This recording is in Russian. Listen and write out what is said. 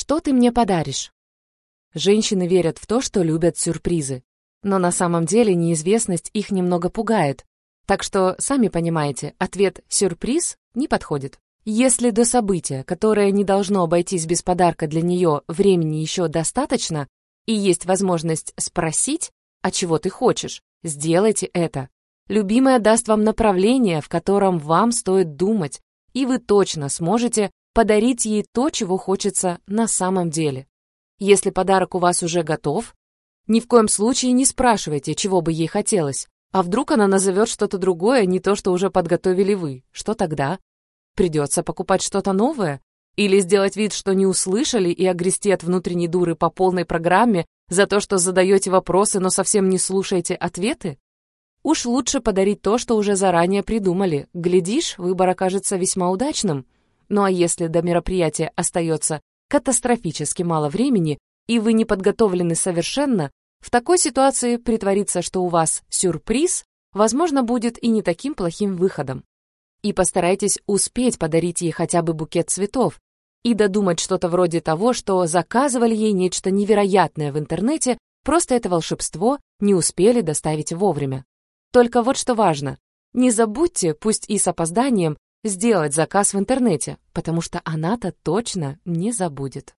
Что ты мне подаришь? Женщины верят в то, что любят сюрпризы. Но на самом деле неизвестность их немного пугает. Так что, сами понимаете, ответ «сюрприз» не подходит. Если до события, которое не должно обойтись без подарка для нее, времени еще достаточно, и есть возможность спросить, а чего ты хочешь, сделайте это. Любимая даст вам направление, в котором вам стоит думать, и вы точно сможете подарить ей то, чего хочется на самом деле. Если подарок у вас уже готов, ни в коем случае не спрашивайте, чего бы ей хотелось, а вдруг она назовет что-то другое, не то, что уже подготовили вы. Что тогда? Придется покупать что-то новое? Или сделать вид, что не услышали, и огрести от внутренней дуры по полной программе за то, что задаете вопросы, но совсем не слушаете ответы? Уж лучше подарить то, что уже заранее придумали. Глядишь, выбор окажется весьма удачным. Ну а если до мероприятия остается катастрофически мало времени, и вы не подготовлены совершенно, в такой ситуации притвориться, что у вас сюрприз, возможно, будет и не таким плохим выходом. И постарайтесь успеть подарить ей хотя бы букет цветов и додумать что-то вроде того, что заказывали ей нечто невероятное в интернете, просто это волшебство не успели доставить вовремя. Только вот что важно. Не забудьте, пусть и с опозданием, сделать заказ в интернете, потому что она-то точно не забудет.